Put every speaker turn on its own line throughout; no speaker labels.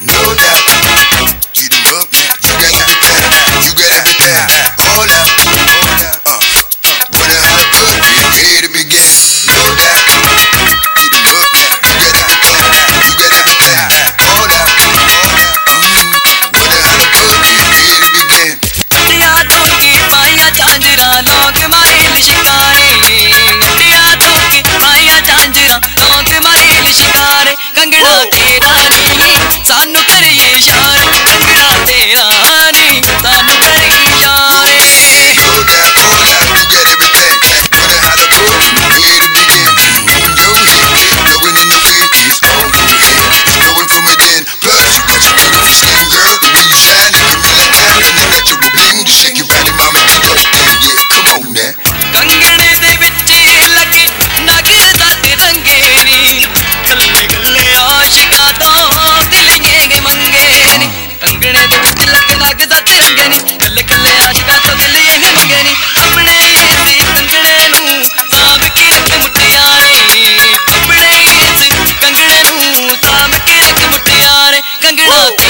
No doubt.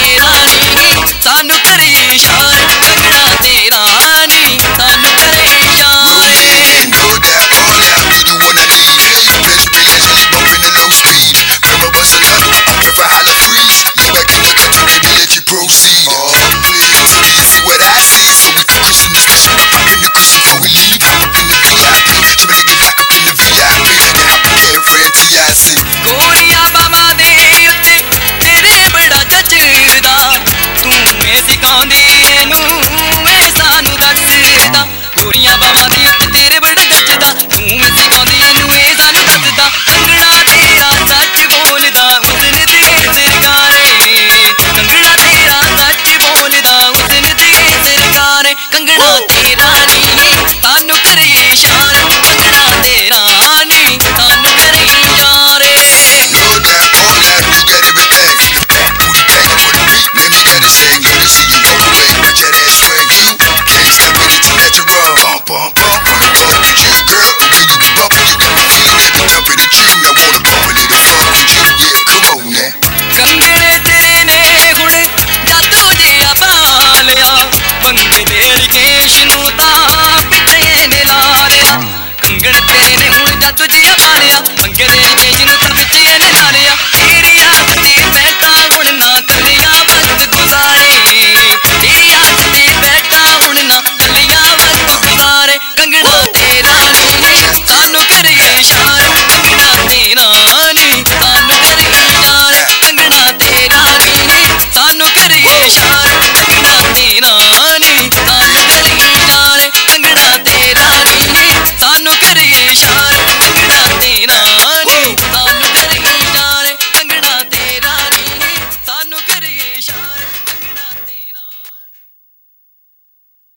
Shiva दुनिया बना दी तेरे बड़े जचदा तू Manguerea, manguerea